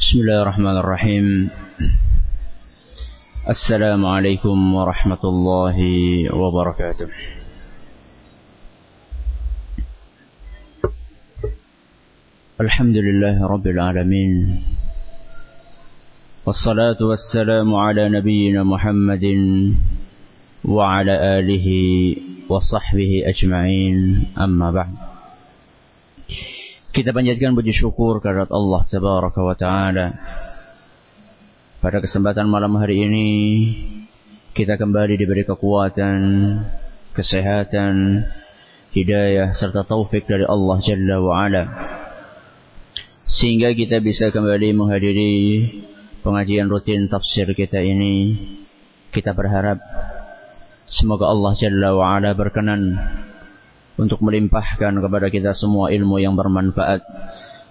بسم الله الرحمن الرحيم السلام عليكم ورحمة الله وبركاته الحمد لله رب العالمين والصلاة والسلام على نبينا محمد وعلى آله وصحبه أجمعين أما بعد Kita panjatkan puji syukur kehadirat Allah Tabaraka wa Ta'ala. Pada kesempatan malam hari ini, kita kembali diberi kekuatan, kesehatan, hidayah, serta taufik dari Allah Jalla wa Ala. Sehingga kita bisa kembali menghadiri pengajian rutin tafsir kita ini. Kita berharap semoga Allah Jalla wa Ala berkenan untuk melimpahkan kepada kita semua ilmu yang bermanfaat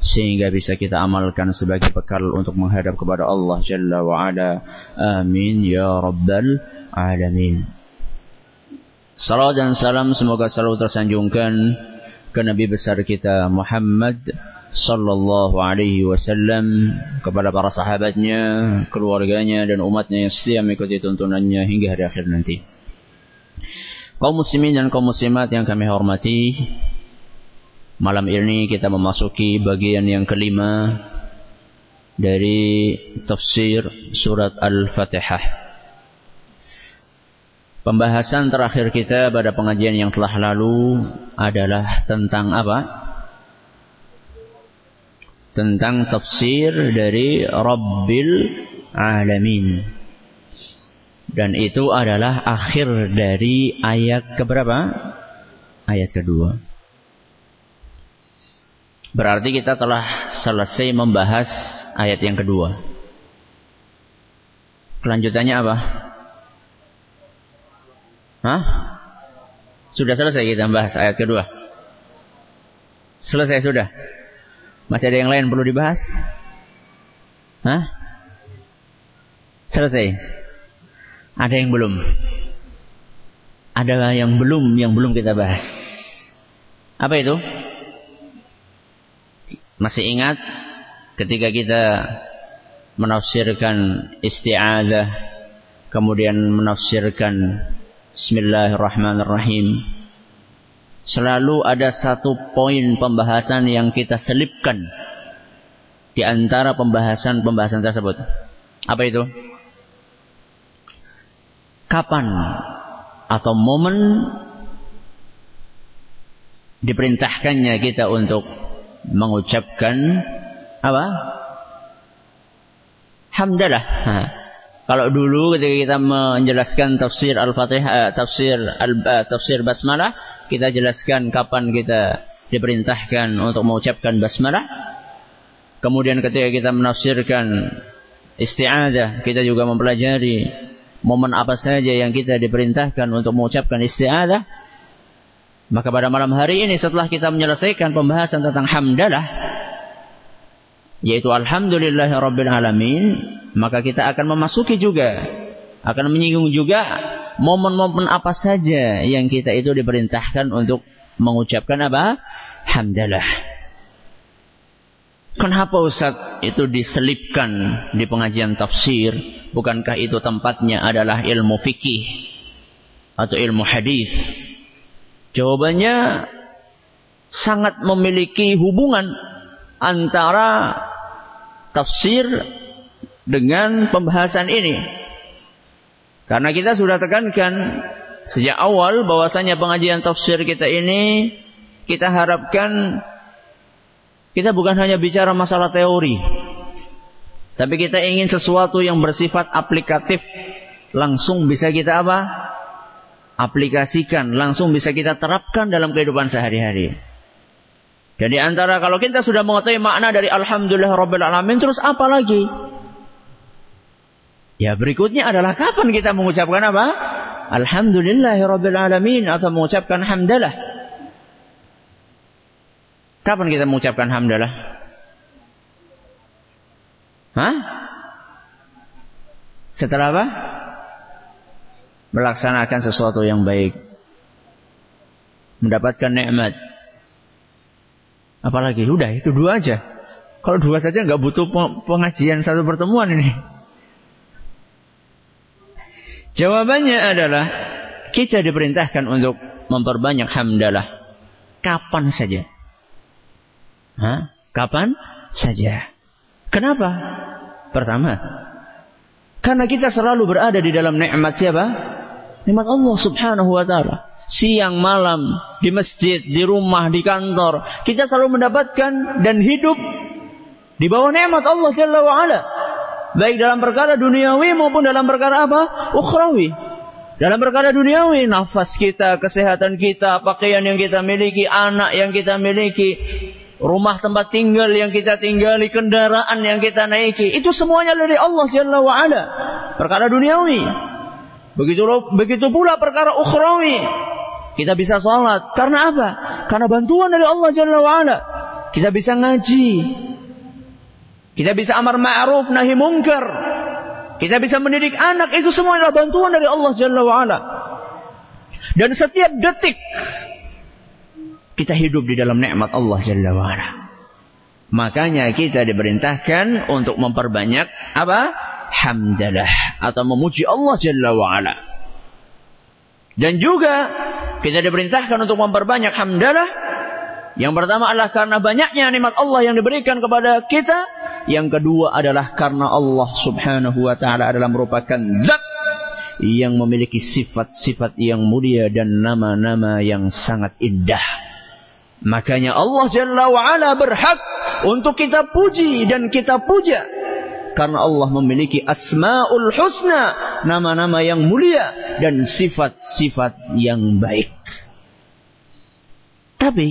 sehingga bisa kita amalkan sebagai bekal untuk menghadap kepada Allah Jalla wa Ala. Amin ya rabbal alamin. Salam dan salam semoga selalu tersanjungkan ke Nabi besar kita Muhammad sallallahu alaihi wasallam kepada para sahabatnya, keluarganya dan umatnya yang setia mengikuti tuntunannya hingga hari akhir nanti. Kaum muslimin dan kaum muslimat yang kami hormati, malam ini kita memasuki bagian yang kelima dari tafsir surat Al-Fatihah. Pembahasan terakhir kita pada pengajian yang telah lalu adalah tentang apa? Tentang tafsir dari Rabbil Alamin. Dan itu adalah akhir dari ayat keberapa? Ayat kedua. Berarti kita telah selesai membahas ayat yang kedua. Kelanjutannya apa? Hah? Sudah selesai kita membahas ayat kedua. Selesai sudah. Masih ada yang lain perlu dibahas? Hah? Selesai. Ada yang belum? Ada yang belum yang belum kita bahas. Apa itu? Masih ingat ketika kita menafsirkan isti'adzah kemudian menafsirkan Bismillahirrahmanirrahim selalu ada satu poin pembahasan yang kita selipkan di antara pembahasan-pembahasan tersebut. Apa itu? Kapan atau momen diperintahkannya kita untuk mengucapkan apa? Hamdalah. Kalau dulu ketika kita menjelaskan tafsir Al-Fatihah, tafsir al tafsir basmalah, kita jelaskan kapan kita diperintahkan untuk mengucapkan basmalah. Kemudian ketika kita menafsirkan isti'adah, kita juga mempelajari momen apa saja yang kita diperintahkan untuk mengucapkan isti'adah, maka pada malam hari ini setelah kita menyelesaikan pembahasan tentang hamdalah, yaitu alhamdulillah rabbil alamin, maka kita akan memasuki juga, akan menyinggung juga momen-momen apa saja yang kita itu diperintahkan untuk mengucapkan apa? Hamdalah. Kenapa Ustaz itu diselipkan di pengajian tafsir? Bukankah itu tempatnya adalah ilmu fikih atau ilmu hadis? Jawabannya sangat memiliki hubungan antara tafsir dengan pembahasan ini. Karena kita sudah tekankan sejak awal bahwasanya pengajian tafsir kita ini kita harapkan kita bukan hanya bicara masalah teori. Tapi kita ingin sesuatu yang bersifat aplikatif. Langsung bisa kita apa? Aplikasikan. Langsung bisa kita terapkan dalam kehidupan sehari-hari. Jadi antara kalau kita sudah mengetahui makna dari Alhamdulillah Rabbil Alamin. Terus apa lagi? Ya berikutnya adalah kapan kita mengucapkan apa? Alhamdulillah Rabbil Alamin. Atau mengucapkan Hamdalah. Kapan kita mengucapkan hamdalah? Hah? Setelah apa? Melaksanakan sesuatu yang baik. Mendapatkan nikmat. Apalagi udah itu dua aja. Kalau dua saja nggak butuh pengajian satu pertemuan ini. Jawabannya adalah kita diperintahkan untuk memperbanyak hamdalah kapan saja. Hah? Kapan saja. Kenapa? Pertama, karena kita selalu berada di dalam nikmat siapa? Nikmat Allah Subhanahu wa taala. Siang malam di masjid, di rumah, di kantor, kita selalu mendapatkan dan hidup di bawah nikmat Allah Jalla wa ala. Baik dalam perkara duniawi maupun dalam perkara apa? Ukhrawi. Dalam perkara duniawi, nafas kita, kesehatan kita, pakaian yang kita miliki, anak yang kita miliki, rumah tempat tinggal yang kita tinggali, kendaraan yang kita naiki, itu semuanya dari Allah Jalla wa ala. Perkara duniawi. Begitu begitu pula perkara ukhrawi. Kita bisa sholat. Karena apa? Karena bantuan dari Allah Jalla wa ala. Kita bisa ngaji. Kita bisa amar ma'ruf nahi mungkar. Kita bisa mendidik anak. Itu semua adalah bantuan dari Allah Jalla wa ala. Dan setiap detik kita hidup di dalam nikmat Allah Jalla wa'ala. Makanya kita diperintahkan untuk memperbanyak apa? Hamdalah. Atau memuji Allah Jalla wa'ala. Dan juga kita diperintahkan untuk memperbanyak hamdalah. Yang pertama adalah karena banyaknya nikmat Allah yang diberikan kepada kita. Yang kedua adalah karena Allah subhanahu wa ta'ala adalah merupakan zat yang memiliki sifat-sifat yang mulia dan nama-nama yang sangat indah. Makanya Allah Jalla wa'ala berhak untuk kita puji dan kita puja. Karena Allah memiliki asma'ul husna. Nama-nama yang mulia. Dan sifat-sifat yang baik. Tapi.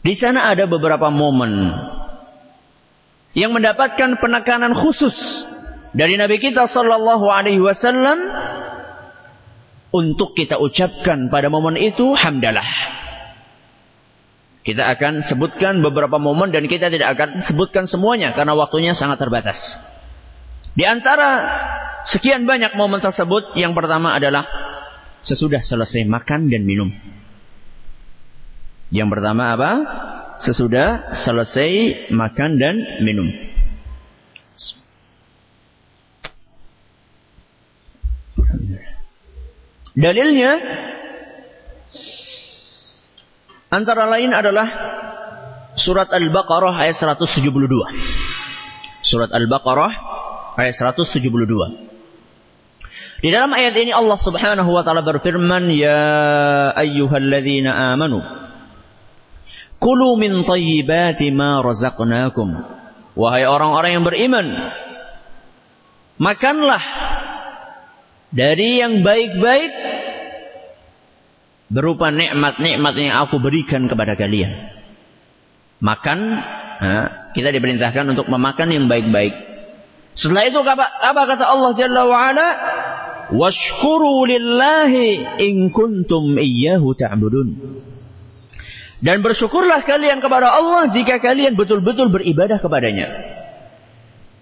Di sana ada beberapa momen. Yang mendapatkan penekanan khusus. Dari Nabi kita Sallallahu Alaihi Wasallam. Untuk kita ucapkan pada momen itu. Hamdalah. Kita akan sebutkan beberapa momen dan kita tidak akan sebutkan semuanya karena waktunya sangat terbatas. Di antara sekian banyak momen tersebut, yang pertama adalah sesudah selesai makan dan minum. Yang pertama apa? Sesudah selesai makan dan minum. Dalilnya Antara lain adalah surat Al-Baqarah ayat 172. Surat Al-Baqarah ayat 172. Di dalam ayat ini Allah Subhanahu wa taala berfirman, "Ya ayyuhalladzina amanu kulu min thayyibati ma razaqnakum." Wahai orang-orang yang beriman, makanlah dari yang baik-baik berupa nikmat-nikmat yang aku berikan kepada kalian. Makan, kita diperintahkan untuk memakan yang baik-baik. Setelah itu apa, apa kata Allah Jalla wa'ala? Washkuru lillahi in kuntum iyyahu ta'budun. Dan bersyukurlah kalian kepada Allah jika kalian betul-betul beribadah kepadanya.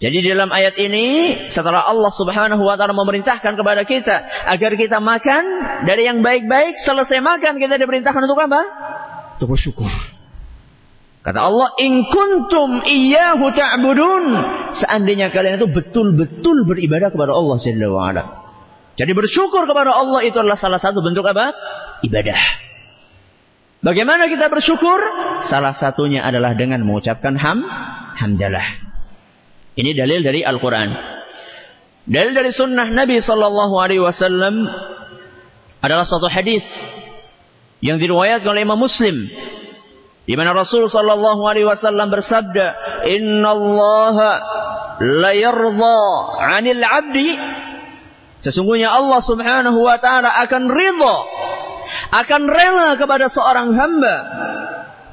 Jadi di dalam ayat ini setelah Allah Subhanahu wa taala memerintahkan kepada kita agar kita makan dari yang baik-baik, selesai makan kita diperintahkan untuk apa? Untuk bersyukur. Kata Allah, "In kuntum iyyahu ta'budun." Seandainya kalian itu betul-betul beribadah kepada Allah Jalla wa ala. Jadi bersyukur kepada Allah itu adalah salah satu bentuk apa? Ibadah. Bagaimana kita bersyukur? Salah satunya adalah dengan mengucapkan ham, hamdalah. Ini dalil dari Al-Quran. Dalil dari sunnah Nabi Sallallahu Alaihi Wasallam adalah satu hadis yang diriwayatkan oleh Imam Muslim di mana Rasul Sallallahu Alaihi Wasallam bersabda, Inna Allah la yarda 'anil 'abdi Sesungguhnya Allah Subhanahu wa taala akan ridha, akan rela kepada seorang hamba.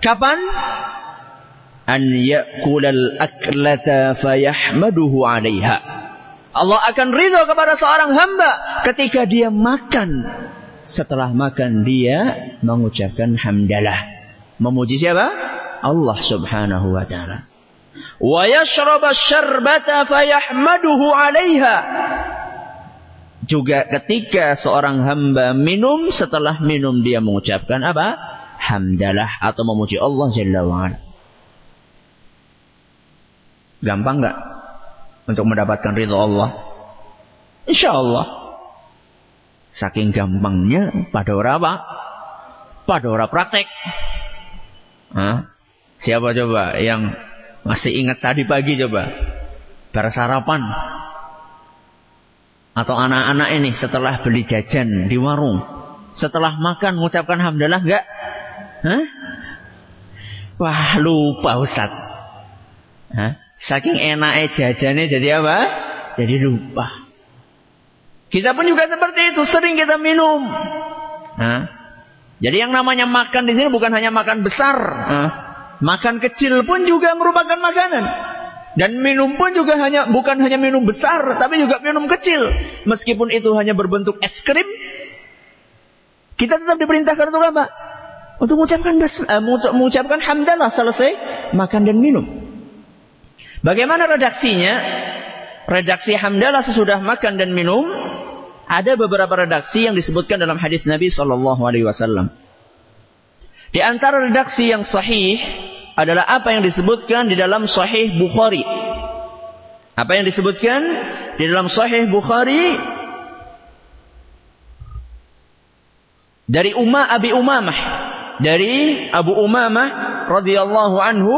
Kapan? An ya'kulal aklata fayahmaduhu 'alaiha. Allah akan ridho kepada seorang hamba ketika dia makan. Setelah makan dia mengucapkan hamdalah. Memuji siapa? Allah Subhanahu wa taala. Wa yashraba syarbata fayahmaduhu 'alaiha. Juga ketika seorang hamba minum setelah minum dia mengucapkan apa? Hamdalah atau memuji Allah Jalla wa'ala. Gampang nggak untuk mendapatkan ridho Allah? Insya Allah. Saking gampangnya pada orang apa? Pada orang praktek. Hah? Siapa coba yang masih ingat tadi pagi coba? Bersarapan. Atau anak-anak ini setelah beli jajan di warung. Setelah makan mengucapkan hamdalah enggak? Hah? Wah lupa Ustaz. Hah? Saking enaknya jajannya jadi apa? Jadi lupa. Kita pun juga seperti itu, sering kita minum. Hah? Jadi yang namanya makan di sini bukan hanya makan besar, Hah? makan kecil pun juga merupakan makanan. Dan minum pun juga hanya bukan hanya minum besar, tapi juga minum kecil. Meskipun itu hanya berbentuk es krim, kita tetap diperintahkan untuk apa? Untuk mengucapkan uh, mengucapkan hamdalah selesai makan dan minum. Bagaimana redaksinya? Redaksi hamdalah sesudah makan dan minum ada beberapa redaksi yang disebutkan dalam hadis Nabi Shallallahu Alaihi Wasallam. Di antara redaksi yang sahih adalah apa yang disebutkan di dalam Sahih Bukhari. Apa yang disebutkan di dalam Sahih Bukhari dari Umma Abi Umamah dari Abu Umamah radhiyallahu anhu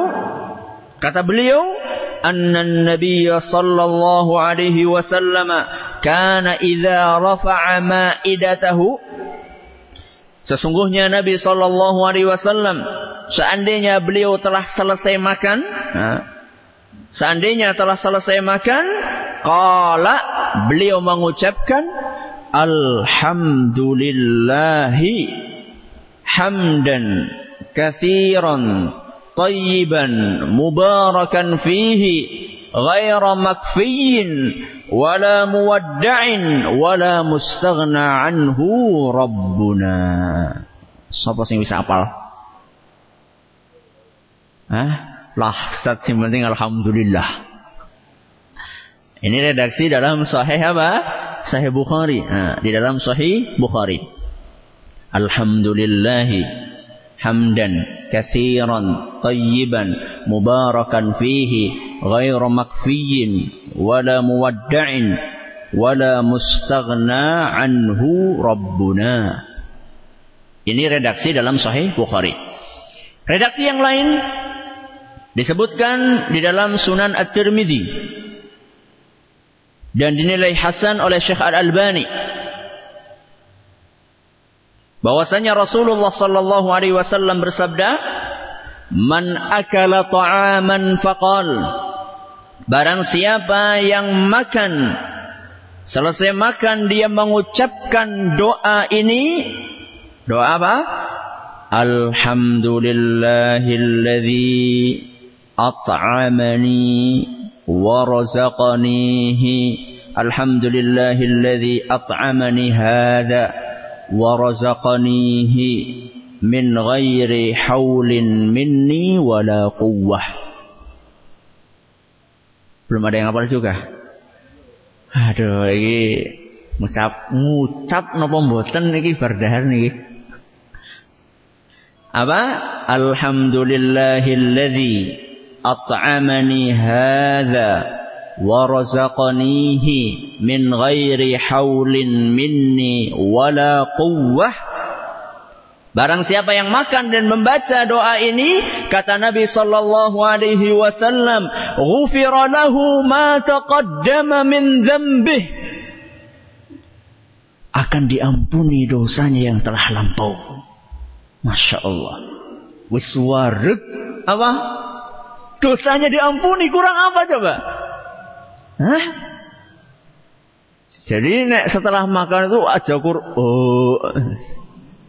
kata beliau anna nabiy sallallahu alaihi wasallam kana idza rafa'a ma'idatahu sesungguhnya Nabi sallallahu alaihi wasallam seandainya beliau telah selesai makan seandainya telah selesai makan qala beliau mengucapkan alhamdulillahi hamdan kathiran tayyiban mubarakan fihi ghaira makfiyin wala muwadda'in wala mustaghna anhu rabbuna Siapa sing bisa apal? Hah? Lah, Ustaz sing penting alhamdulillah. Ini redaksi dalam Sahih apa? Sahih Bukhari. Nah, di dalam Sahih Bukhari. Alhamdulillahi hamdan kathiran tayyiban mubarakan fihi ghairu makfiyin wala muwadda'in wala mustaghna anhu rabbuna ini redaksi dalam sahih Bukhari. Redaksi yang lain disebutkan di dalam Sunan At-Tirmidzi dan dinilai hasan oleh Syekh Al-Albani. Bahwasanya Rasulullah sallallahu alaihi wasallam bersabda, Man akala ta'aman faqal. Barang siapa yang makan. Selesai makan dia mengucapkan doa ini. Doa apa? Alhamdulillahilladzi at'amani wa razaqanihi. Alhamdulillahilladzi at'amani hadha wa razaqanihi min ghairi haulin minni wala quwwah. Belum ada yang hafal juga. Aduh, ini ngucap ngucap napa mboten iki berdahar niki. Apa? Alhamdulillahilladzi at'amani hadza wa razaqanihi min ghairi haulin minni wala quwwah Barang siapa yang makan dan membaca doa ini, kata Nabi sallallahu alaihi wasallam, "Ghufira lahu ma taqaddama min dzambih." Akan diampuni dosanya yang telah lampau. Masya Allah. Wiswarek apa? Dosanya diampuni kurang apa coba? Hah? Jadi nek setelah makan itu aja kur oh,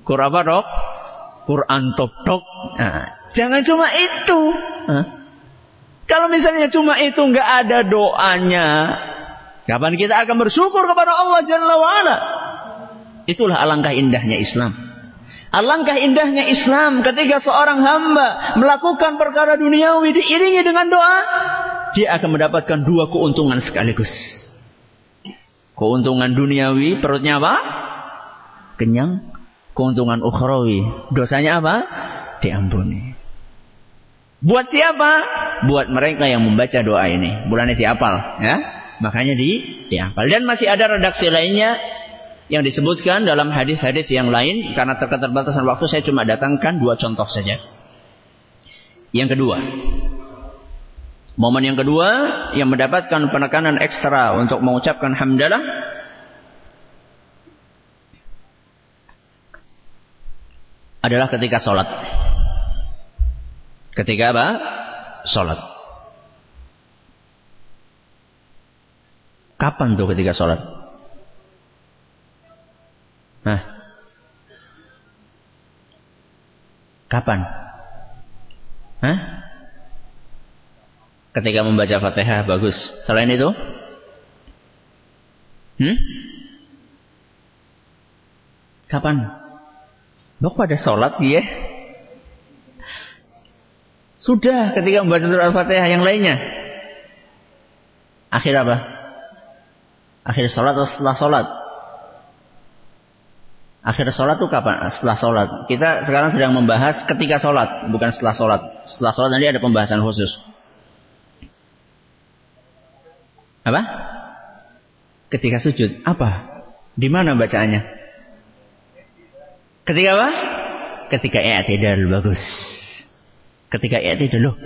kur apa dok? Quran top dok. Nah, jangan cuma itu. Hah? Kalau misalnya cuma itu nggak ada doanya, kapan kita akan bersyukur kepada Allah Jalla wa'ala? Itulah alangkah indahnya Islam. Alangkah indahnya Islam ketika seorang hamba melakukan perkara duniawi diiringi dengan doa, dia akan mendapatkan dua keuntungan sekaligus. Keuntungan duniawi, perutnya apa? Kenyang. Keuntungan ukhrawi, dosanya apa? Diampuni. Buat siapa? buat mereka yang membaca doa ini. Bulannya diapal, ya. Makanya di diapal. Dan masih ada redaksi lainnya yang disebutkan dalam hadis-hadis yang lain karena terketerbatasan waktu saya cuma datangkan dua contoh saja. Yang kedua, momen yang kedua yang mendapatkan penekanan ekstra untuk mengucapkan hamdalah adalah ketika sholat. Ketika apa? Sholat. Kapan tuh ketika sholat? Hah? Kapan? Hah? Ketika membaca Fatihah bagus. Selain itu? Hmm? Kapan? Bok pada sholat ya? Sudah ketika membaca surat Al-Fatihah yang lainnya. Akhir apa? Akhir sholat atau setelah sholat? Akhir sholat itu kapan? Setelah sholat. Kita sekarang sedang membahas ketika sholat, bukan setelah sholat. Setelah sholat nanti ada pembahasan khusus. Apa? Ketika sujud. Apa? Di mana bacaannya? Ketika apa? Ketika i'tidal bagus. Ketika i'tidal loh.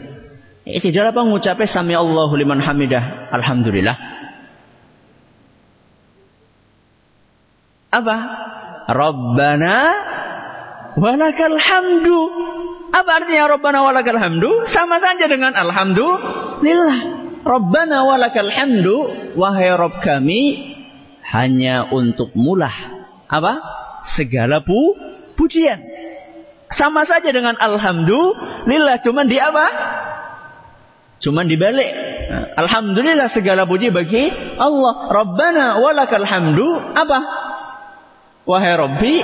I'tidal apa ngucapnya sami Allahu liman hamidah. Alhamdulillah. Apa? Rabbana walakal hamdu. Apa artinya Rabbana walakal hamdu? Sama saja dengan alhamdulillah. Rabbana walakal hamdu. Wahai Rabb kami. Hanya untuk mulah. Apa? Segala pu pujian. Sama saja dengan alhamdulillah. Cuman di apa? Cuman dibalik. Alhamdulillah segala puji bagi Allah. Rabbana walakal hamdu. Apa? Wahai Rabbi.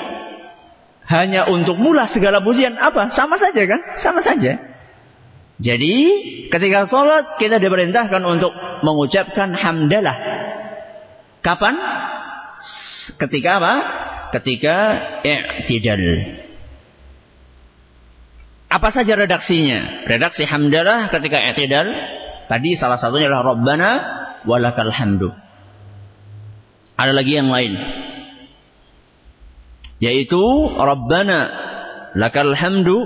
Hanya untuk mula segala pujian. Apa? Sama saja kan? Sama saja. Jadi ketika sholat kita diperintahkan untuk mengucapkan hamdalah. Kapan? Ketika apa? Ketika i'tidal. Apa saja redaksinya? Redaksi hamdalah ketika i'tidal. Tadi salah satunya adalah Rabbana walakal hamdu. Ada lagi yang lain. Yaitu Rabbana lakal hamdu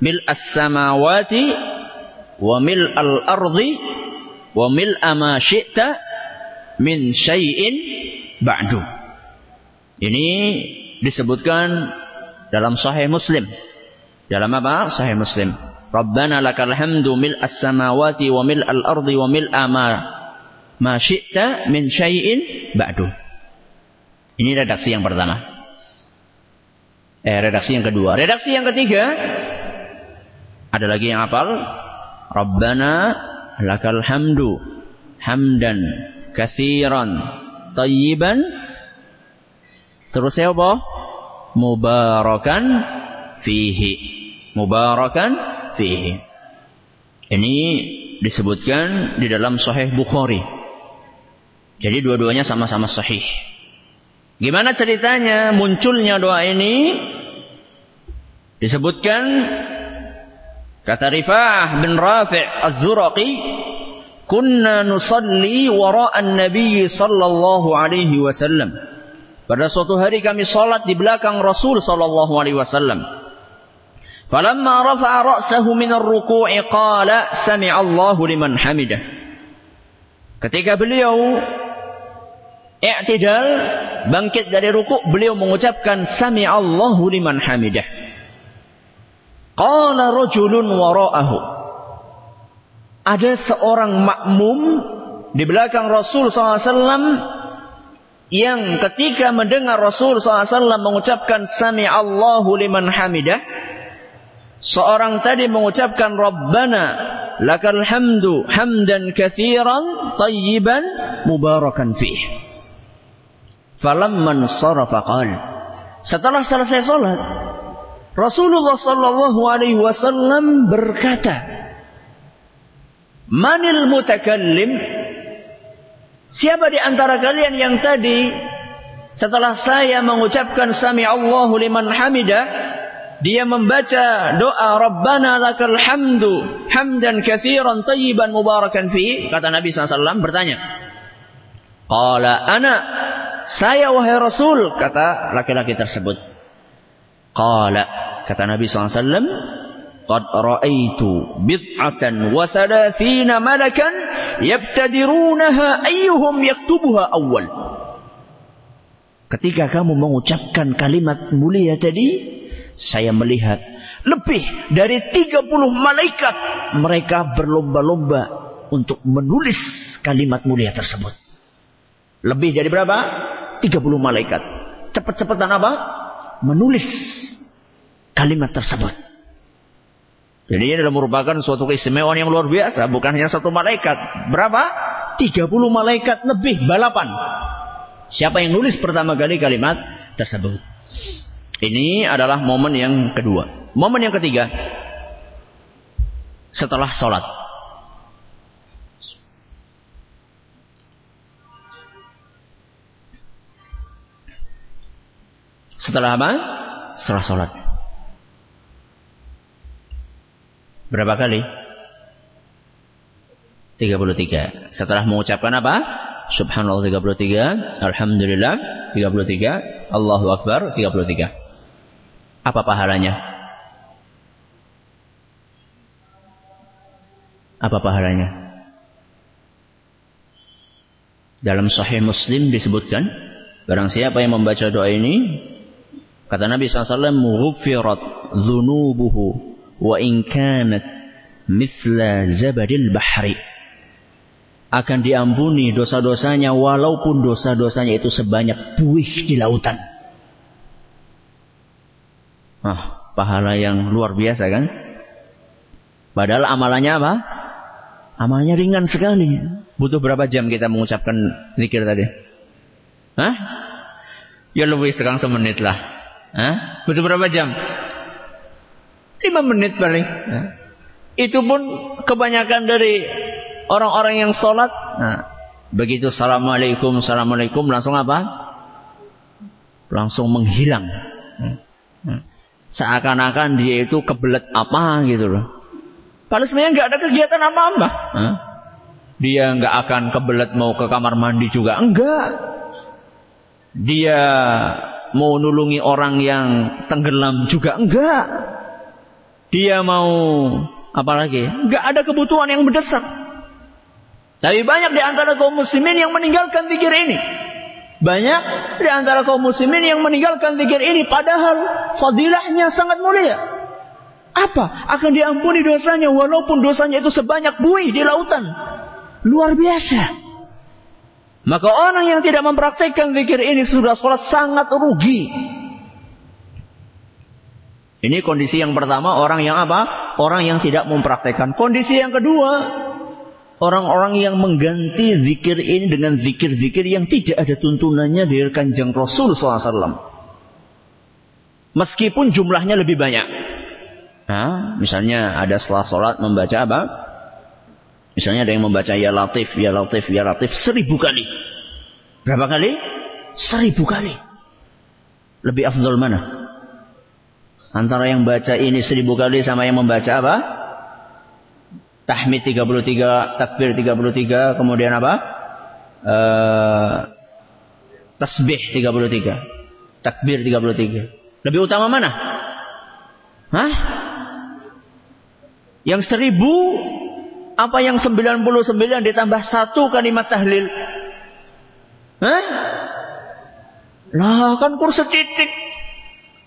mil as-samawati wa mil al-ardi wa mil ma syi'ta min syai'in ba'du. Ini disebutkan dalam Sahih Muslim dalam apa? Sahih Muslim. Rabbana lakal hamdu mil as-samawati wa mil al-ardi wa mil ma ma syi'ta min syai'in ba'du. Ini redaksi yang pertama. Eh, redaksi yang kedua. Redaksi yang ketiga ada lagi yang hafal. Rabbana lakal hamdu hamdan kasiran tayyiban terus ya apa? Mubarakan fihi mubarakan fihi. Ini disebutkan di dalam Sahih Bukhari. Jadi dua-duanya sama-sama sahih. Gimana ceritanya munculnya doa ini? Disebutkan kata Rifah bin Rafi' Az-Zuraqi, "Kunna nusalli wara'an Nabi sallallahu alaihi wasallam." Pada suatu hari kami salat di belakang Rasul sallallahu alaihi wasallam. Falamma rafa'a ra'sahu min ar-ruku'i qala sami'a Allahu liman hamidah. Ketika beliau i'tidal bangkit dari ruku' beliau mengucapkan sami'a Allahu liman hamidah. Qala rajulun wara'ahu. Ada seorang makmum di belakang Rasul SAW yang ketika mendengar Rasul SAW mengucapkan sami Allahu liman hamidah Seorang tadi mengucapkan Rabbana lakal hamdu hamdan kathiran tayyiban mubarakan fih. Falamman sarafa qal. Setelah selesai salat, Rasulullah sallallahu alaihi wasallam berkata, "Manil mutakallim?" Siapa di antara kalian yang tadi setelah saya mengucapkan sami Allahu liman hamidah dia membaca doa Rabbana lakal hamdu hamdan katsiran tayyiban mubarakan fi kata Nabi SAW bertanya Qala ana saya wahai Rasul kata laki-laki tersebut. Qala kata Nabi SAW Bid'atan wa thalathina malakan yabtadirunaha ayyuhum yaktubuha awal Ketika kamu mengucapkan kalimat mulia tadi, saya melihat lebih dari 30 malaikat mereka berlomba-lomba untuk menulis kalimat mulia tersebut. Lebih dari berapa? 30 malaikat. Cepat-cepatan apa? Menulis kalimat tersebut. Jadi ini adalah merupakan suatu keistimewaan yang luar biasa. Bukan hanya satu malaikat. Berapa? 30 malaikat lebih balapan. Siapa yang nulis pertama kali kalimat tersebut? Ini adalah momen yang kedua. Momen yang ketiga, setelah sholat. Setelah apa? Setelah sholat. Berapa kali? 33. Setelah mengucapkan apa? Subhanallah 33, Alhamdulillah 33, Allahu Akbar 33. Apa pahalanya? Apa pahalanya? Dalam Sahih Muslim disebutkan, barang siapa yang membaca doa ini, kata Nabi SAW, "Mughfirat dhunubuhu wa in kanat mithla zabadil bahri." Akan diampuni dosa-dosanya walaupun dosa-dosanya itu sebanyak buih di lautan. Ah, pahala yang luar biasa kan? Padahal amalannya apa? Amalnya ringan sekali. Butuh berapa jam kita mengucapkan zikir tadi? Hah? Ya lebih sekarang semenit lah. Hah? Butuh berapa jam? Lima menit paling. Hah? Itu pun kebanyakan dari orang-orang yang sholat. Nah, begitu assalamualaikum, assalamualaikum langsung apa? Langsung menghilang. Hmm seakan-akan dia itu kebelet apa gitu loh. Padahal sebenarnya nggak ada kegiatan apa-apa. Dia nggak akan kebelet mau ke kamar mandi juga enggak. Dia mau nulungi orang yang tenggelam juga enggak. Dia mau apa lagi? Enggak ada kebutuhan yang mendesak. Tapi banyak di antara kaum muslimin yang meninggalkan pikir ini. Banyak di antara kaum muslimin yang meninggalkan zikir ini padahal fadilahnya sangat mulia. Apa? Akan diampuni dosanya walaupun dosanya itu sebanyak buih di lautan. Luar biasa. Maka orang yang tidak mempraktikkan zikir ini sudah sholat sangat rugi. Ini kondisi yang pertama orang yang apa? Orang yang tidak mempraktikkan. Kondisi yang kedua, orang-orang yang mengganti zikir ini dengan zikir-zikir yang tidak ada tuntunannya dari kanjeng Rasul SAW. Meskipun jumlahnya lebih banyak. Nah, misalnya ada setelah sholat membaca apa? Misalnya ada yang membaca ya latif, ya latif, ya latif seribu kali. Berapa kali? Seribu kali. Lebih afdol mana? Antara yang baca ini seribu kali sama yang membaca apa? tahmid 33, takbir 33, kemudian apa? Uh, tasbih 33, takbir 33. Lebih utama mana? Hah? Yang seribu apa yang 99 ditambah satu kalimat tahlil? Hah? Lah kan kursi titik.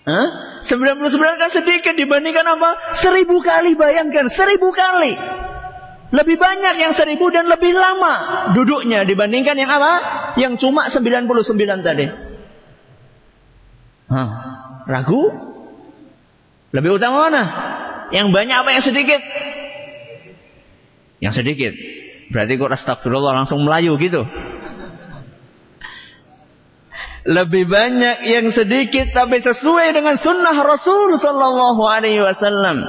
Hah? 99 kan sedikit dibandingkan apa? Seribu kali bayangkan, seribu kali. Lebih banyak yang seribu dan lebih lama duduknya dibandingkan yang apa? Yang cuma 99 tadi. Hah, ragu? Lebih utama mana? Yang banyak apa yang sedikit? Yang sedikit. Berarti kok astagfirullah langsung melayu gitu. Lebih banyak yang sedikit tapi sesuai dengan sunnah Rasul sallallahu alaihi wasallam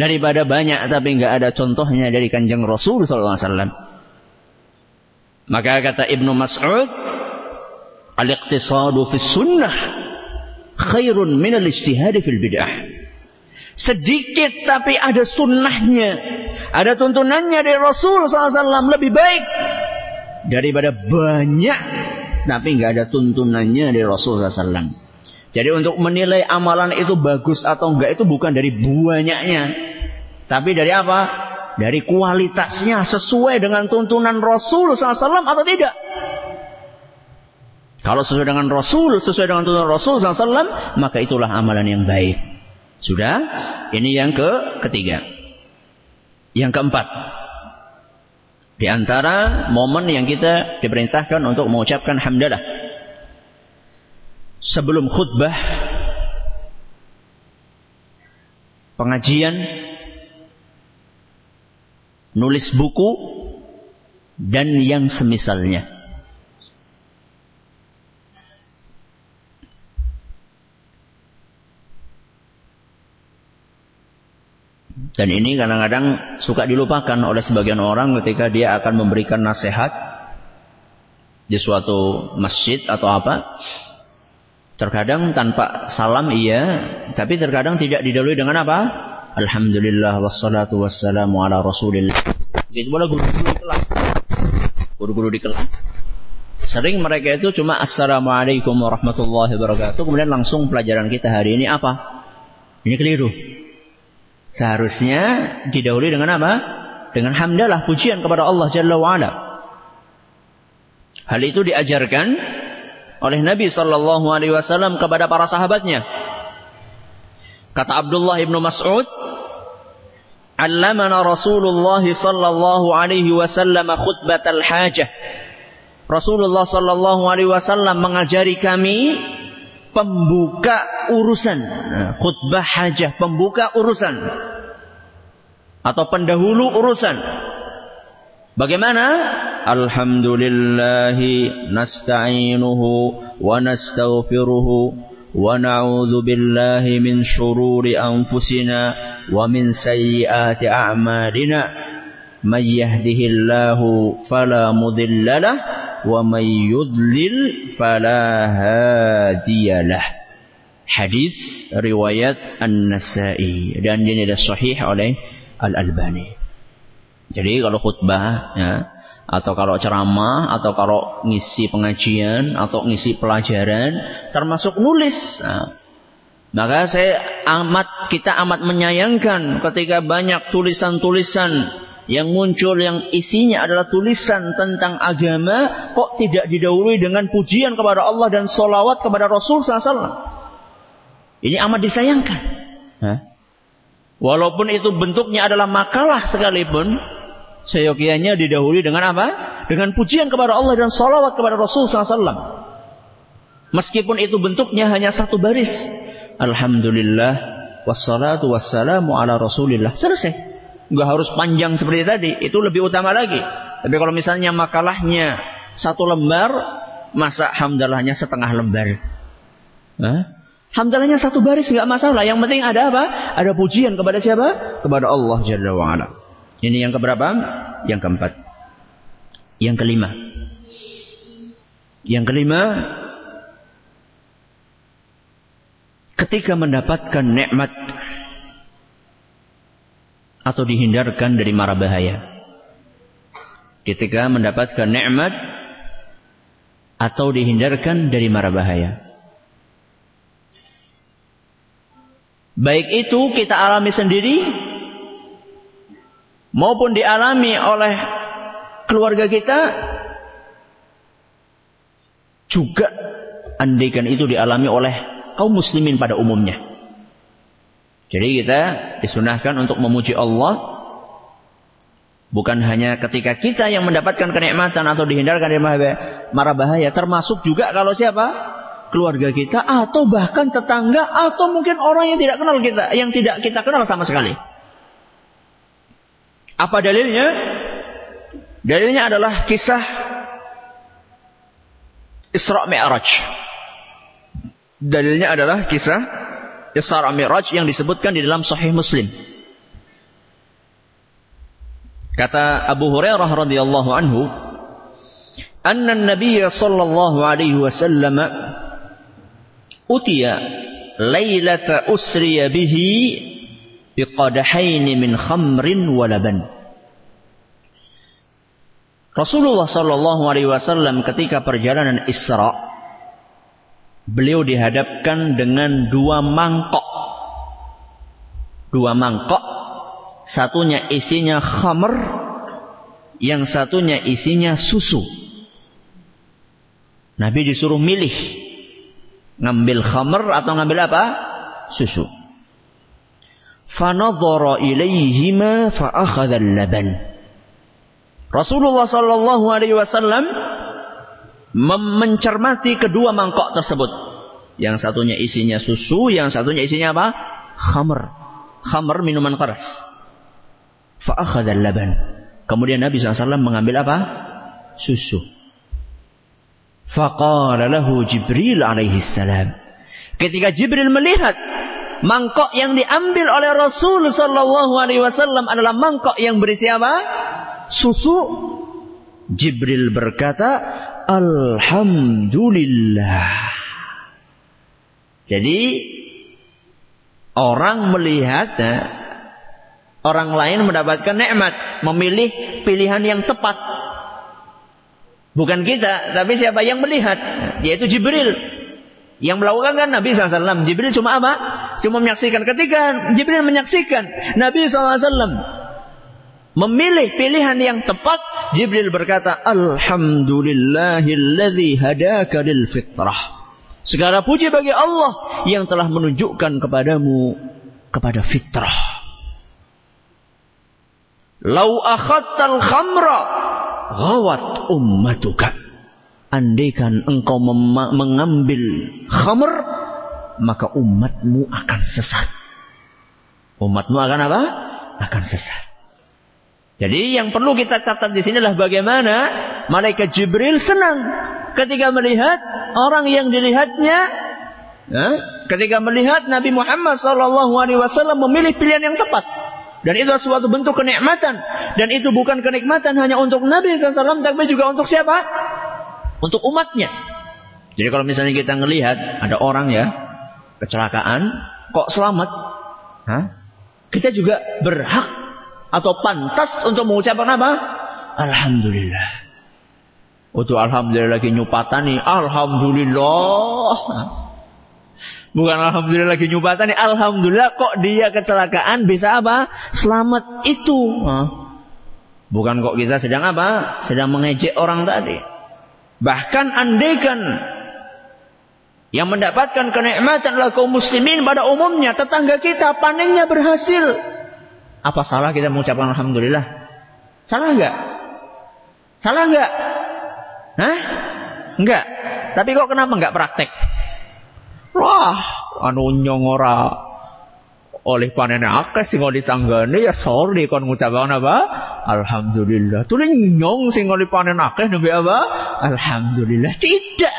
daripada banyak tapi nggak ada contohnya dari kanjeng Rasul sallallahu alaihi wasallam. Maka kata Ibnu Mas'ud, al-iqtisadu fi sunnah khairun minal ijtihad fil bid'ah. Sedikit tapi ada sunnahnya. Ada tuntunannya dari Rasul SAW lebih baik. Daripada banyak tapi nggak ada tuntunannya dari Rasul SAW. Jadi untuk menilai amalan itu bagus atau enggak itu bukan dari banyaknya. Tapi dari apa? Dari kualitasnya sesuai dengan tuntunan Rasul SAW atau tidak. Kalau sesuai dengan Rasul, sesuai dengan tuntunan Rasul SAW, maka itulah amalan yang baik. Sudah? Ini yang ke ketiga. Yang keempat. Di antara momen yang kita diperintahkan untuk mengucapkan hamdalah. Sebelum khutbah, pengajian, nulis buku, dan yang semisalnya. Dan ini kadang-kadang suka dilupakan oleh sebagian orang ketika dia akan memberikan nasihat di suatu masjid atau apa. Terkadang tanpa salam iya, tapi terkadang tidak didahului dengan apa? Alhamdulillah wassalatu wassalamu ala rasulillah. Begitu pula guru-guru di kelas. Guru-guru di kelas. Sering mereka itu cuma Assalamualaikum warahmatullahi wabarakatuh. Kemudian langsung pelajaran kita hari ini apa? Ini keliru. Seharusnya didahului dengan apa? Dengan hamdalah pujian kepada Allah Jalla wa'ala. Hal itu diajarkan oleh Nabi Sallallahu Alaihi Wasallam kepada para sahabatnya. Kata Abdullah ibnu Mas'ud, "Allamana Rasulullah Sallallahu Alaihi Wasallam khutbat al-hajah." Rasulullah Sallallahu Alaihi Wasallam mengajari kami pembuka urusan. Nah, khutbah hajah, pembuka urusan. Atau pendahulu urusan. Bagaimana? Alhamdulillahi nasta'inuhu wa nastaghfiruhu wa na'udzu billahi min shururi anfusina wa min sayyiati a'malina may yahdihillahu fala mudhillalah wa may yudlil fala hadiyalah. Hadis riwayat An-Nasa'i dan ini adalah sahih oleh Al-Albani. Jadi kalau khutbah ya, atau kalau ceramah atau kalau ngisi pengajian atau ngisi pelajaran termasuk nulis nah, maka saya amat kita amat menyayangkan ketika banyak tulisan-tulisan yang muncul yang isinya adalah tulisan tentang agama kok tidak didahului dengan pujian kepada Allah dan solawat kepada Rasul SAW. Ini amat disayangkan. Hah? Walaupun itu bentuknya adalah makalah sekalipun, seyogianya didahului dengan apa? Dengan pujian kepada Allah dan solawat kepada Rasul SAW. Meskipun itu bentuknya hanya satu baris. Alhamdulillah, wassalatu wassalamu ala rasulillah. Selesai nggak harus panjang seperti tadi, itu lebih utama lagi. Tapi kalau misalnya makalahnya satu lembar, masa hamdalahnya setengah lembar? Hah? Hamdalahnya satu baris nggak masalah. Yang penting ada apa? Ada pujian kepada siapa? Kepada Allah Jalla wa'ala. Ini yang keberapa? Yang keempat. Yang kelima. Yang kelima, ketika mendapatkan nikmat atau dihindarkan dari mara bahaya. Ketika mendapatkan nikmat atau dihindarkan dari mara bahaya. Baik itu kita alami sendiri maupun dialami oleh keluarga kita juga andaikan itu dialami oleh kaum muslimin pada umumnya. Jadi kita disunahkan untuk memuji Allah bukan hanya ketika kita yang mendapatkan kenikmatan atau dihindarkan dari mara bahaya, termasuk juga kalau siapa? keluarga kita atau bahkan tetangga atau mungkin orang yang tidak kenal kita, yang tidak kita kenal sama sekali. Apa dalilnya? Dalilnya adalah kisah Isra Mi'raj. Dalilnya adalah kisah Isra Mi'raj yang disebutkan di dalam Sahih Muslim. Kata Abu Hurairah radhiyallahu anhu, "Anna an-nabiy sallallahu alaihi wasallam utiya lailata usriya bihi biqadahain min khamrin wa laban. Rasulullah sallallahu alaihi wasallam ketika perjalanan Isra beliau dihadapkan dengan dua mangkok. Dua mangkok, satunya isinya khamr, yang satunya isinya susu. Nabi disuruh milih ngambil khamr atau ngambil apa? Susu. Fanadhara ilaihima fa'akhadha al-laban. Rasulullah sallallahu alaihi wasallam mencermati kedua mangkok tersebut. Yang satunya isinya susu, yang satunya isinya apa? Khamr. Khamr minuman keras. Fa'akhadha al-laban. Kemudian Nabi SAW mengambil apa? Susu. Faqala lahu Jibril alaihi salam. Ketika Jibril melihat mangkok yang diambil oleh Rasul sallallahu alaihi wasallam adalah mangkok yang berisi apa? Susu. Jibril berkata, "Alhamdulillah." Jadi orang melihat orang lain mendapatkan nikmat, memilih pilihan yang tepat Bukan kita, tapi siapa yang melihat? Yaitu Jibril. Yang melakukan kan Nabi SAW. Jibril cuma apa? Cuma menyaksikan. Ketika Jibril menyaksikan Nabi SAW memilih pilihan yang tepat, Jibril berkata, Alhamdulillahilladzi hadaka lil fitrah. Segala puji bagi Allah yang telah menunjukkan kepadamu kepada fitrah. Lau akhadtal khamra ghawat ummatuka. Andaikan engkau mengambil khamr, maka umatmu akan sesat. Umatmu akan apa? Akan sesat. Jadi yang perlu kita catat di sini adalah bagaimana malaikat Jibril senang ketika melihat orang yang dilihatnya eh, ketika melihat Nabi Muhammad SAW memilih pilihan yang tepat. Dan itu suatu bentuk kenikmatan. Dan itu bukan kenikmatan hanya untuk Nabi SAW, tapi juga untuk siapa? Untuk umatnya. Jadi kalau misalnya kita ngelihat ada orang ya kecelakaan, kok selamat, Hah? kita juga berhak atau pantas untuk mengucapkan apa? Alhamdulillah. Untuk alhamdulillah lagi nyupatani, alhamdulillah. Bukan alhamdulillah lagi nyubatan alhamdulillah kok dia kecelakaan bisa apa? Selamat itu. Bukan kok kita sedang apa? Sedang mengejek orang tadi. Bahkan andaikan yang mendapatkan kenikmatan adalah kaum muslimin pada umumnya, tetangga kita panennya berhasil. Apa salah kita mengucapkan alhamdulillah? Salah enggak? Salah enggak? Hah? Enggak. Tapi kok kenapa enggak praktek? Wah, anu nyong ora oleh panen akeh sing oleh tanggane ya sorry kon ngucapaken apa? Alhamdulillah. Tuli nyong sing oleh panen akeh nabi apa? Alhamdulillah. Tidak.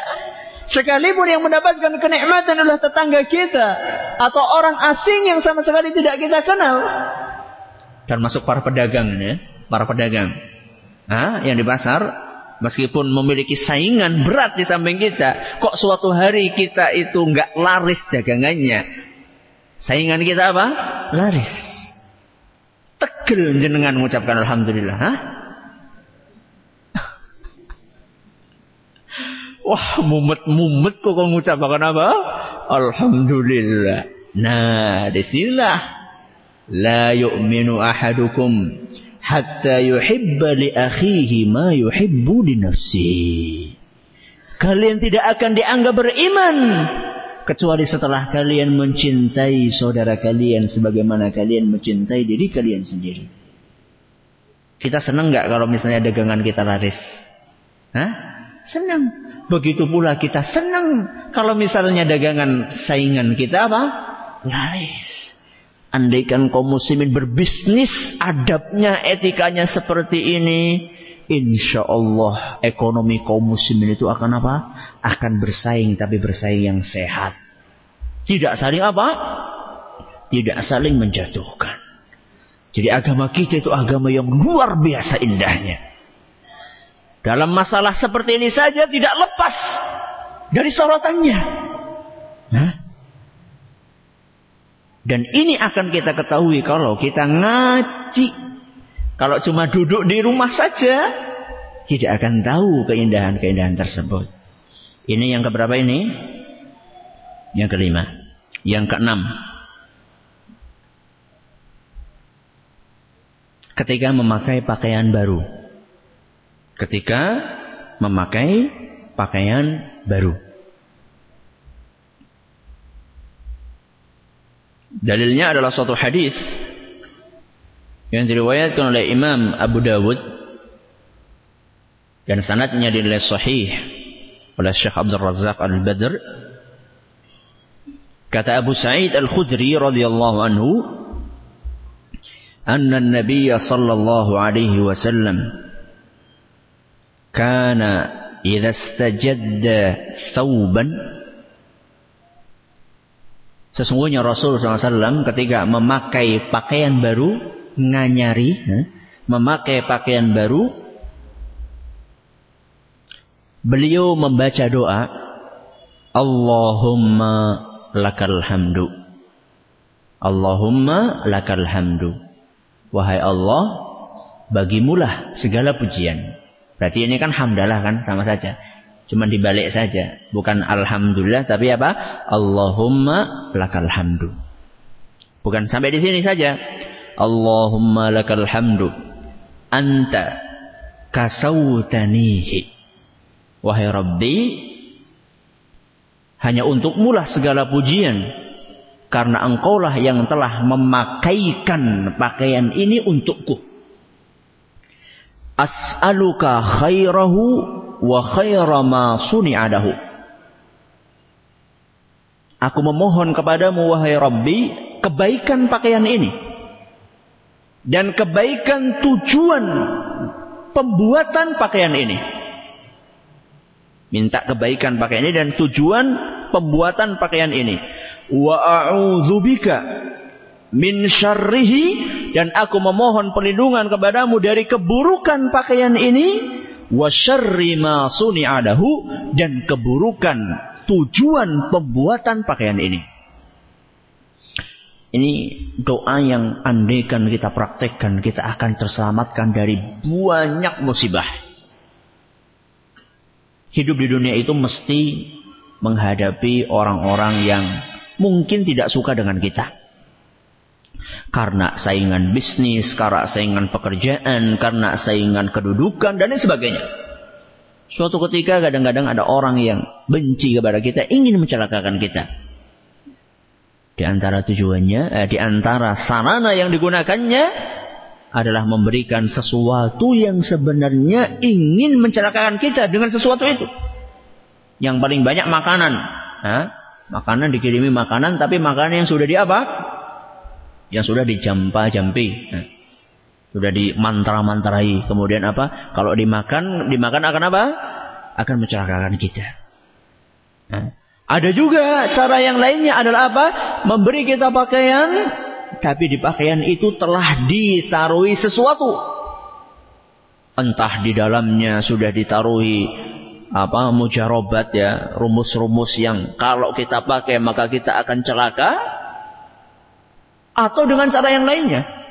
Sekalipun yang mendapatkan kenikmatan adalah tetangga kita atau orang asing yang sama sekali tidak kita kenal. Dan masuk para pedagang ya, para pedagang. Nah, yang di pasar Meskipun memiliki saingan berat di samping kita. Kok suatu hari kita itu nggak laris dagangannya. Saingan kita apa? Laris. Tegel jenengan mengucapkan Alhamdulillah. Hah? Wah, mumet-mumet kok mengucapkan apa? Alhamdulillah. Nah, di sinilah. Ahadukum hatta yuhibba li akhihi ma yuhibbu li nafsihi. Kalian tidak akan dianggap beriman kecuali setelah kalian mencintai saudara kalian sebagaimana kalian mencintai diri kalian sendiri. Kita senang nggak kalau misalnya dagangan kita laris? Hah? Senang. Begitu pula kita senang kalau misalnya dagangan saingan kita apa? Laris. Andaikan kaum muslimin berbisnis, adabnya, etikanya seperti ini, insya Allah ekonomi kaum muslimin itu akan apa? Akan bersaing, tapi bersaing yang sehat. Tidak saling apa? Tidak saling menjatuhkan. Jadi agama kita itu agama yang luar biasa indahnya. Dalam masalah seperti ini saja tidak lepas dari sorotannya. Nah, Dan ini akan kita ketahui kalau kita ngaji. Kalau cuma duduk di rumah saja, tidak akan tahu keindahan-keindahan tersebut. Ini yang keberapa ini? Yang kelima. Yang keenam. Ketika memakai pakaian baru. Ketika memakai pakaian baru. Dalilnya adalah suatu hadis yang diriwayatkan oleh Imam Abu Dawud dan sanadnya dinilai sahih oleh Syekh Abdul Razak Al-Badr. Kata Abu Sa'id Al-Khudri radhiyallahu anhu, "Anna an-nabiy sallallahu alaihi wasallam kana idza istajadda thawban" Sesungguhnya Rasul SAW ketika memakai pakaian baru, nganyari, memakai pakaian baru, beliau membaca doa, Allahumma lakal hamdu. Allahumma lakal hamdu. Wahai Allah, bagimulah segala pujian. Berarti ini kan hamdalah kan sama saja. Cuma dibalik saja. Bukan Alhamdulillah, tapi apa? Allahumma lakal hamdu. Bukan sampai di sini saja. Allahumma lakal hamdu. Anta kasautanihi. Wahai Rabbi, hanya untukmu lah segala pujian. Karena engkaulah yang telah memakaikan pakaian ini untukku. As'aluka khairahu wa khaira ma suni'adahu. Aku memohon kepadamu wahai Rabbi kebaikan pakaian ini dan kebaikan tujuan pembuatan pakaian ini. Minta kebaikan pakaian ini dan tujuan pembuatan pakaian ini. Wa a'udzubika min syarrihi dan aku memohon perlindungan kepadamu dari keburukan pakaian ini wasyarri ma suni'adahu dan keburukan tujuan pembuatan pakaian ini. Ini doa yang andaikan kita praktekkan, kita akan terselamatkan dari banyak musibah. Hidup di dunia itu mesti menghadapi orang-orang yang mungkin tidak suka dengan kita. Karena saingan bisnis, karena saingan pekerjaan, karena saingan kedudukan, dan lain sebagainya. Suatu ketika kadang-kadang ada orang yang benci kepada kita, ingin mencelakakan kita. Di antara tujuannya, eh, di antara sarana yang digunakannya adalah memberikan sesuatu yang sebenarnya ingin mencelakakan kita dengan sesuatu itu. Yang paling banyak makanan. Hah? Makanan dikirimi makanan, tapi makanan yang sudah di? Yang sudah dijampa-jampi. Nah, sudah dimantra-mantrai. Kemudian apa? Kalau dimakan, dimakan akan apa? Akan mencelakakan kita. Nah, ada juga cara yang lainnya adalah apa? Memberi kita pakaian, tapi di pakaian itu telah ditaruhi sesuatu. Entah di dalamnya sudah ditaruhi apa mujarobat ya, rumus-rumus yang kalau kita pakai maka kita akan celaka atau dengan cara yang lainnya.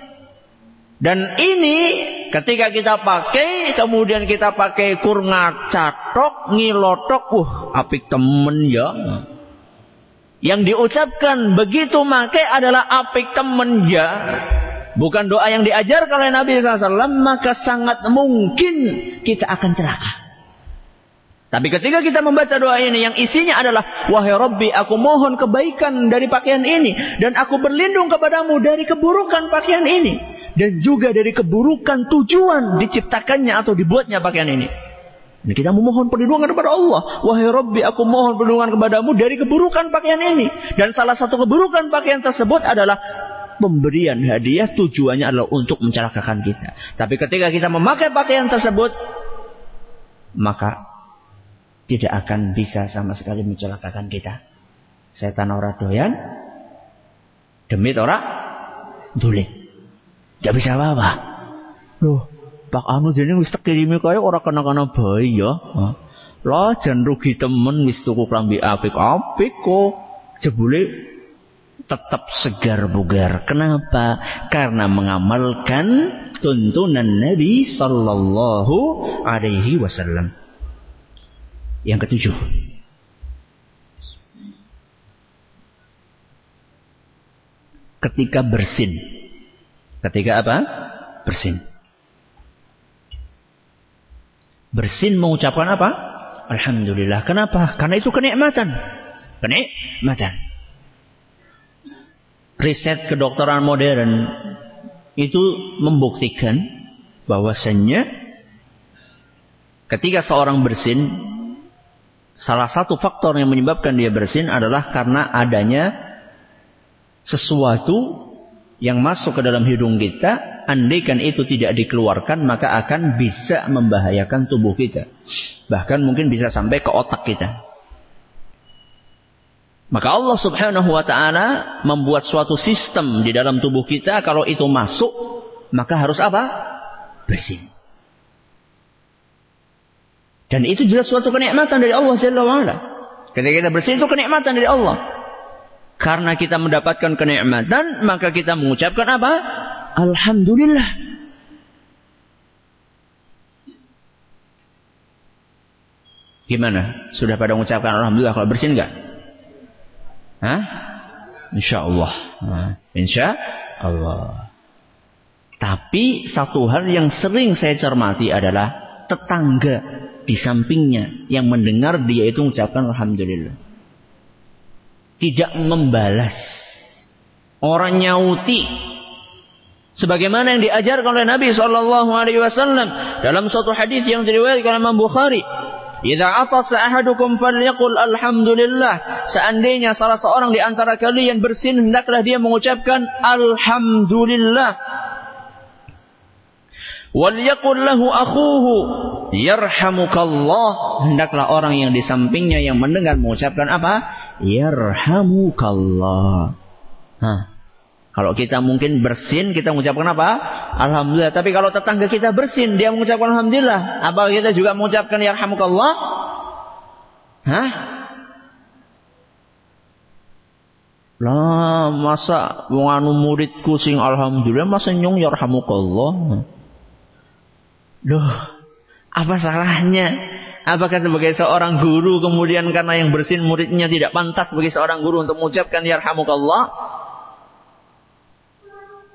Dan ini ketika kita pakai, kemudian kita pakai kurngak catok, ngilotok, uh, apik temen ya. Yang diucapkan begitu makai adalah apik temen ya. Bukan doa yang diajarkan oleh Nabi SAW, maka sangat mungkin kita akan celaka. Tapi ketika kita membaca doa ini yang isinya adalah wahai Rabbi aku mohon kebaikan dari pakaian ini dan aku berlindung kepadamu dari keburukan pakaian ini dan juga dari keburukan tujuan diciptakannya atau dibuatnya pakaian ini. Ini kita memohon perlindungan kepada Allah. Wahai Rabbi, aku mohon perlindungan kepadamu dari keburukan pakaian ini. Dan salah satu keburukan pakaian tersebut adalah pemberian hadiah tujuannya adalah untuk mencelakakan kita. Tapi ketika kita memakai pakaian tersebut, maka tidak akan bisa sama sekali mencelakakan kita. Setan ora doyan, demit ora dulit. Gak bisa apa-apa. Loh, Pak Anu jadi wis tak kirimi kaya ora kena-kena bayi ya. Lah jan rugi temen wis tuku klambi apik-apik kok. Jebule tetap segar bugar. Kenapa? Karena mengamalkan tuntunan Nabi Sallallahu Alaihi Wasallam. Yang ketujuh. Ketika bersin. Ketika apa? Bersin. Bersin mengucapkan apa? Alhamdulillah. Kenapa? Karena itu kenikmatan. Kenikmatan. Riset kedokteran modern itu membuktikan bahwasannya ketika seorang bersin salah satu faktor yang menyebabkan dia bersin adalah karena adanya sesuatu yang masuk ke dalam hidung kita andaikan itu tidak dikeluarkan maka akan bisa membahayakan tubuh kita. Bahkan mungkin bisa sampai ke otak kita. Maka Allah subhanahu wa ta'ala membuat suatu sistem di dalam tubuh kita. Kalau itu masuk, maka harus apa? Bersih. Dan itu jelas suatu kenikmatan dari Allah Jalla wa'ala. Ketika kita bersih itu kenikmatan dari Allah. Karena kita mendapatkan kenikmatan, maka kita mengucapkan apa? Alhamdulillah. Gimana? Sudah pada mengucapkan Alhamdulillah kalau bersin enggak? Hah? Insya Allah. Insya Allah. Tapi satu hal yang sering saya cermati adalah tetangga di sampingnya yang mendengar dia itu mengucapkan Alhamdulillah. Tidak membalas. Orang nyauti sebagaimana yang diajarkan oleh Nabi Shallallahu Alaihi Wasallam dalam suatu hadis yang diriwayatkan oleh Imam Bukhari. Idza atasa ahadukum falyaqul alhamdulillah. Seandainya salah seorang di antara kalian bersin hendaklah dia mengucapkan alhamdulillah. Walyaqul lahu akhuhu yarhamukallah. Hendaklah orang yang di sampingnya yang mendengar mengucapkan apa? Yarhamukallah. Hah. Kalau kita mungkin bersin, kita mengucapkan apa? Alhamdulillah. Tapi kalau tetangga kita bersin, dia mengucapkan Alhamdulillah. Apa kita juga mengucapkan Yarhamukallah? Hah? Lah, masa wong muridku sing alhamdulillah masa nyong yarhamukallah. Loh, apa salahnya? Apakah sebagai seorang guru kemudian karena yang bersin muridnya tidak pantas sebagai seorang guru untuk mengucapkan yarhamukallah?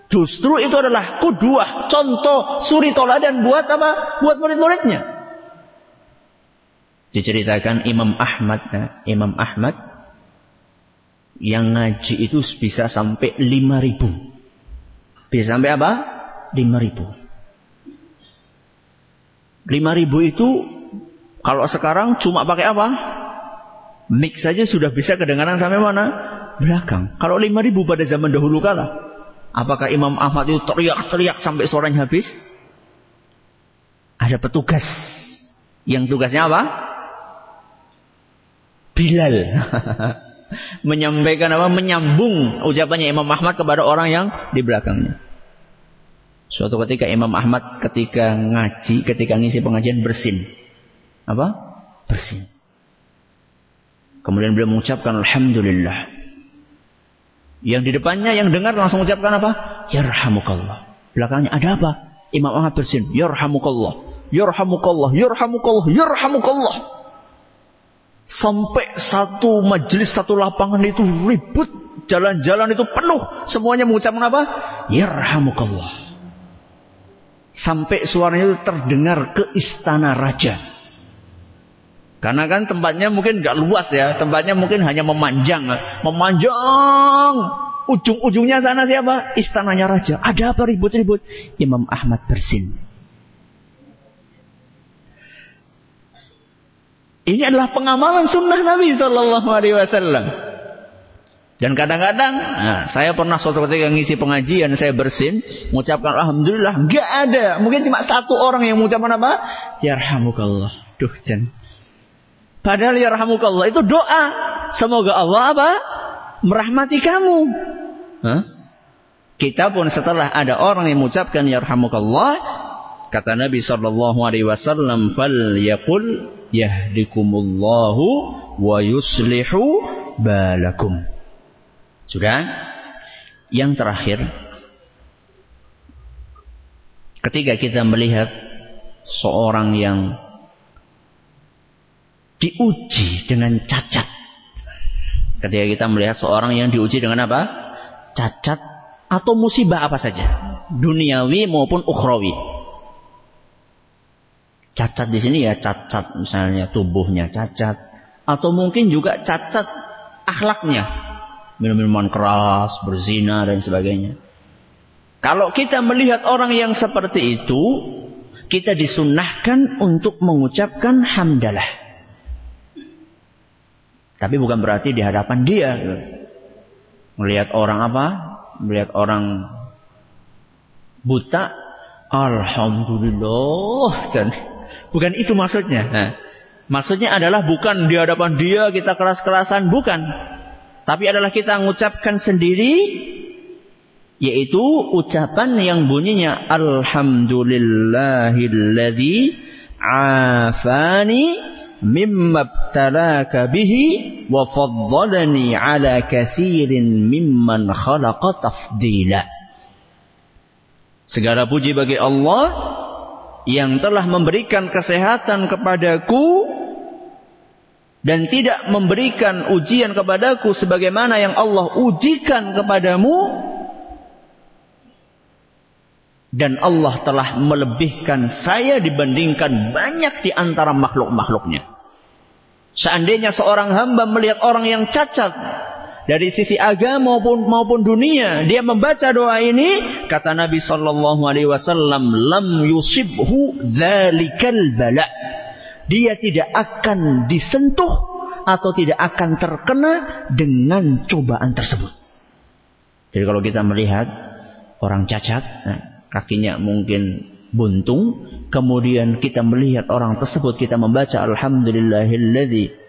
Justru itu adalah kedua contoh suri toladan buat apa? Buat murid-muridnya. Diceritakan Imam Ahmad, nah, Imam Ahmad yang ngaji itu bisa sampai lima ribu. Bisa sampai apa? Lima ribu. Lima ribu itu kalau sekarang cuma pakai apa? Mix saja sudah bisa kedengaran sampai mana? Belakang. Kalau lima ribu pada zaman dahulu kala, Apakah Imam Ahmad itu teriak-teriak sampai suaranya habis? Ada petugas. Yang tugasnya apa? Bilal. Menyampaikan apa? Menyambung ucapannya Imam Ahmad kepada orang yang di belakangnya. Suatu ketika Imam Ahmad ketika ngaji, ketika ngisi pengajian bersin. Apa? Bersin. Kemudian beliau mengucapkan Alhamdulillah. Yang di depannya yang dengar langsung ucapkan apa? Yarhamukallah. Belakangnya ada apa? Imam Ahmad bersin. Yarhamukallah. Yarhamukallah. Yarhamukallah. Yarhamukallah. Sampai satu majelis, satu lapangan itu ribut. Jalan-jalan itu penuh. Semuanya mengucapkan apa? Yarhamukallah. Sampai suaranya itu terdengar ke istana raja. Karena kan tempatnya mungkin nggak luas ya, tempatnya mungkin hanya memanjang, memanjang. Ujung-ujungnya sana siapa? Istananya raja. Ada apa ribut-ribut? Imam Ahmad bersin. Ini adalah pengamalan sunnah Nabi Shallallahu Alaihi Wasallam. Dan kadang-kadang, nah, saya pernah suatu ketika ngisi pengajian, saya bersin, mengucapkan Alhamdulillah, nggak ada. Mungkin cuma satu orang yang mengucapkan apa? Yarhamukallah. Duh, jen. Padahal ya rahmukallah itu doa. Semoga Allah apa? Merahmati kamu. Hah? Kita pun setelah ada orang yang mengucapkan ya rahmukallah. Kata Nabi Sallallahu Alaihi Wasallam. Fal yakul yahdikumullahu wa yuslihu balakum. Sudah? Yang terakhir, ketika kita melihat seorang yang diuji dengan cacat. Ketika kita melihat seorang yang diuji dengan apa? Cacat atau musibah apa saja. Duniawi maupun ukhrawi. Cacat di sini ya cacat misalnya tubuhnya cacat. Atau mungkin juga cacat akhlaknya. Minum-minuman keras, berzina dan sebagainya. Kalau kita melihat orang yang seperti itu, kita disunahkan untuk mengucapkan hamdalah. Tapi bukan berarti di hadapan dia. Melihat orang apa? Melihat orang buta. Alhamdulillah. Bukan itu maksudnya. Maksudnya adalah bukan di hadapan dia kita keras-kerasan. Bukan. Tapi adalah kita mengucapkan sendiri. Yaitu ucapan yang bunyinya. Alhamdulillahilladzi afani mimma ibtalaka bihi wa faddalani ala kathirin mimman khalaqa tafdila. Segala puji bagi Allah yang telah memberikan kesehatan kepadaku dan tidak memberikan ujian kepadaku sebagaimana yang Allah ujikan kepadamu dan Allah telah melebihkan saya dibandingkan banyak di antara makhluk-makhluknya. Seandainya seorang hamba melihat orang yang cacat dari sisi agama maupun maupun dunia, dia membaca doa ini, kata Nabi Shallallahu Alaihi Wasallam, lam yusibhu zalikal bala. Dia tidak akan disentuh atau tidak akan terkena dengan cobaan tersebut. Jadi kalau kita melihat orang cacat, nah, kakinya mungkin buntung, kemudian kita melihat orang tersebut, kita membaca Alhamdulillahilladzi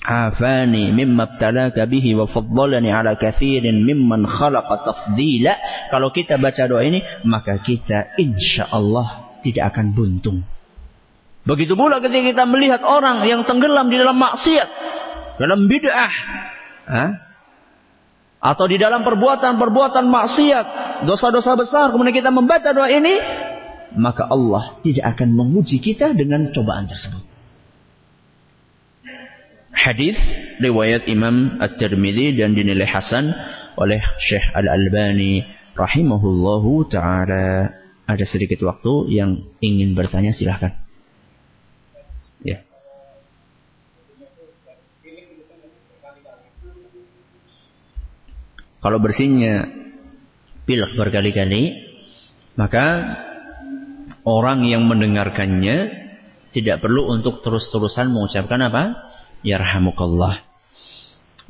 afani mimma ibtalaka bihi wa faddalani ala kathirin mimman khalaqa tafdila. Kalau kita baca doa ini, maka kita insya Allah tidak akan buntung. Begitu pula ketika kita melihat orang yang tenggelam di dalam maksiat, dalam bid'ah, atau di dalam perbuatan-perbuatan maksiat, dosa-dosa besar, kemudian kita membaca doa ini, maka Allah tidak akan menguji kita dengan cobaan tersebut. Hadis riwayat Imam At-Tirmidzi dan dinilai hasan oleh Syekh Al-Albani rahimahullahu taala. Ada sedikit waktu yang ingin bertanya silahkan. Ya. Kalau bersihnya pilek berkali-kali, maka orang yang mendengarkannya tidak perlu untuk terus-terusan mengucapkan apa? Yarhamukallah.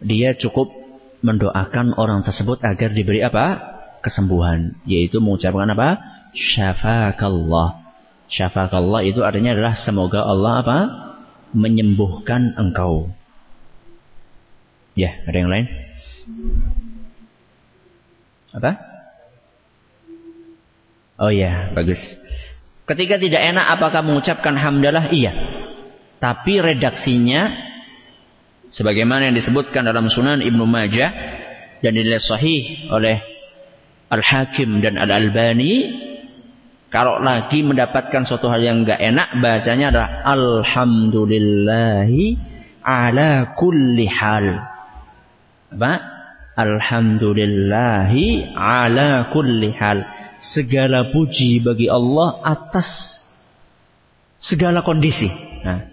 Dia cukup mendoakan orang tersebut agar diberi apa? Kesembuhan. Yaitu mengucapkan apa? Syafakallah. Syafakallah itu artinya adalah semoga Allah apa? Menyembuhkan engkau. Ya, ada yang lain? Apa? Oh ya, bagus. Ketika tidak enak apakah mengucapkan hamdalah? Iya. Tapi redaksinya sebagaimana yang disebutkan dalam Sunan Ibnu Majah dan dinilai sahih oleh Al-Hakim dan Al-Albani kalau lagi mendapatkan suatu hal yang enggak enak bacanya adalah alhamdulillahi ala kulli hal. Apa? Alhamdulillahi ala kulli hal segala puji bagi Allah atas segala kondisi. Nah,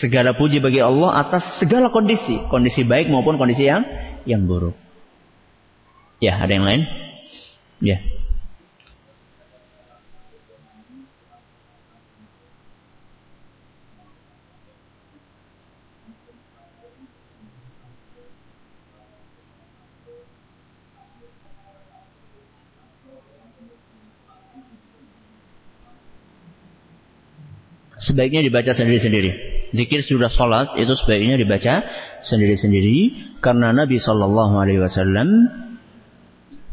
segala puji bagi Allah atas segala kondisi, kondisi baik maupun kondisi yang yang buruk. Ya, ada yang lain? Ya. Sebaiknya dibaca sendiri-sendiri. Zikir sudah sholat itu sebaiknya dibaca sendiri-sendiri karena Nabi Shallallahu Alaihi Wasallam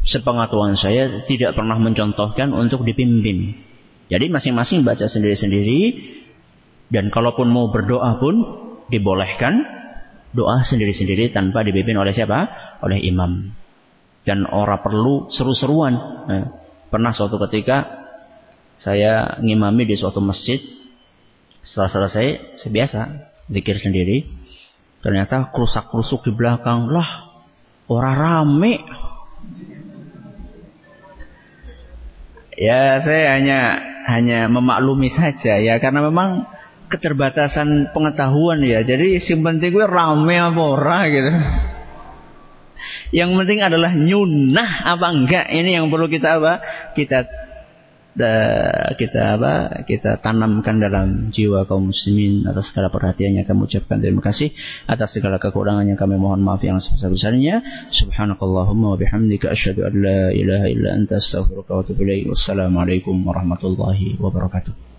sepengetahuan saya tidak pernah mencontohkan untuk dipimpin. Jadi masing-masing baca sendiri-sendiri dan kalaupun mau berdoa pun dibolehkan doa sendiri-sendiri tanpa dipimpin oleh siapa? oleh imam. Dan orang perlu seru-seruan. Nah, pernah suatu ketika saya ngimami di suatu masjid. Setelah selesai, saya biasa zikir sendiri. Ternyata kerusak-kerusuk di belakang. Lah, orang rame. Ya, saya hanya hanya memaklumi saja ya karena memang keterbatasan pengetahuan ya. Jadi yang penting gue rame apa ora gitu. Yang penting adalah nyunah apa enggak ini yang perlu kita apa? Kita kita apa kita tanamkan dalam jiwa kaum muslimin atas segala perhatiannya kami ucapkan terima kasih atas segala kekurangannya kami mohon maaf yang sebesar-besarnya. Subhanakallahumma wa bihamdika asyhadu an la ilaha illa anta astaghfiruka wa atubu ilaik. Wassalamualaikum warahmatullahi wabarakatuh